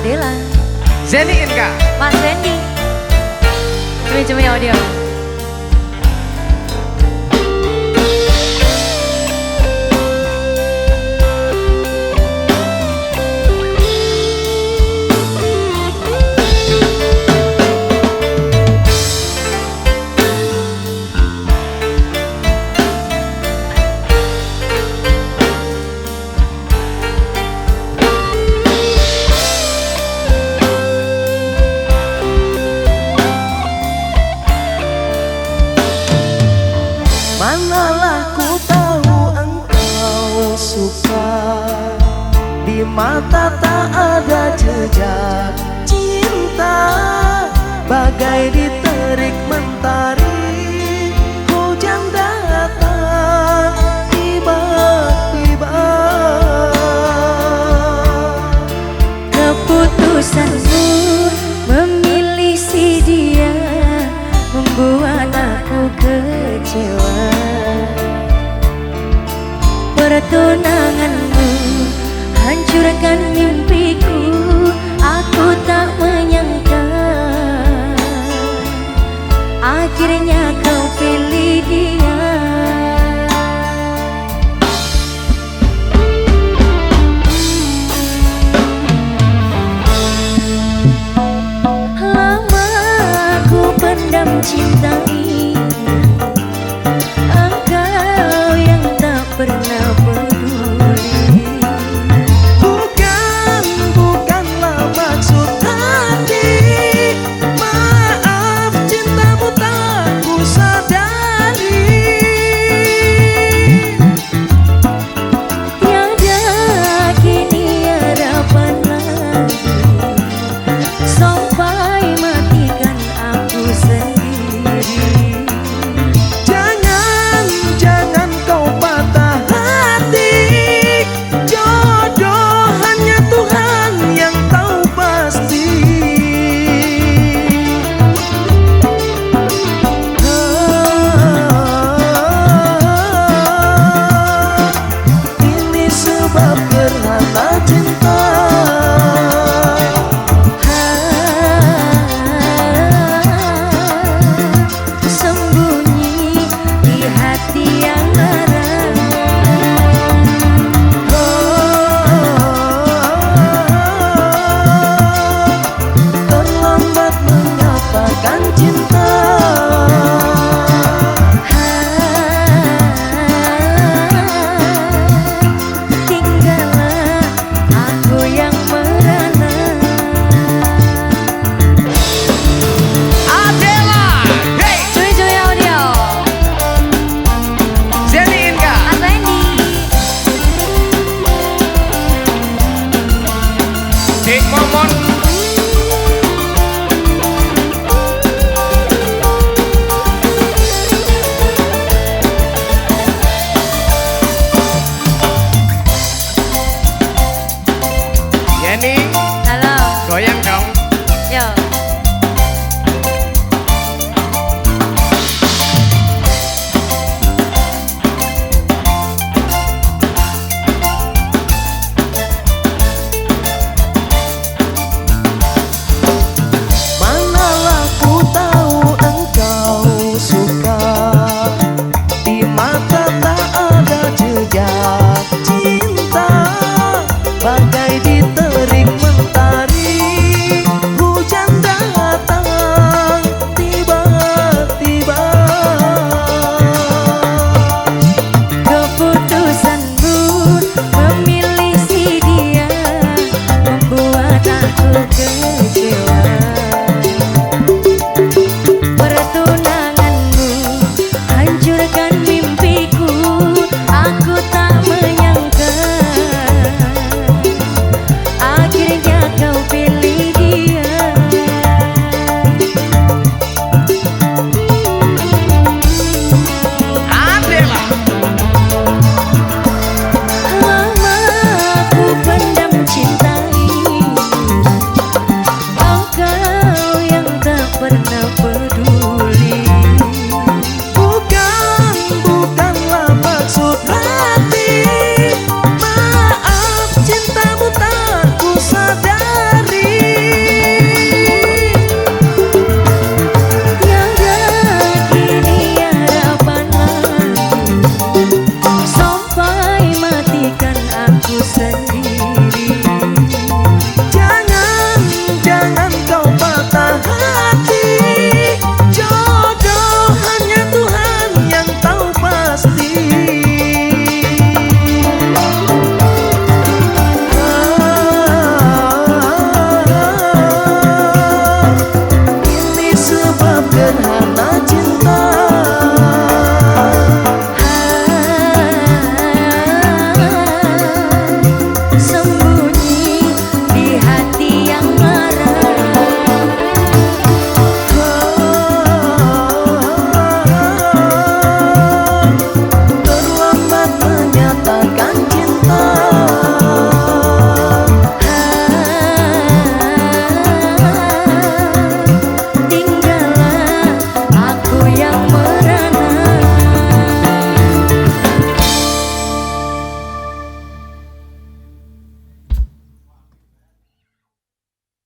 Adela. Zeni Inka. Mas Randy. Cumi-cumi audio. Manalah ku tahu engkau suka. Di mata tak ada jejak cinta. Bagai diterik mentari hancurkan mimpiku Aku tak menyangka. Akhirnya kau Another Take my money.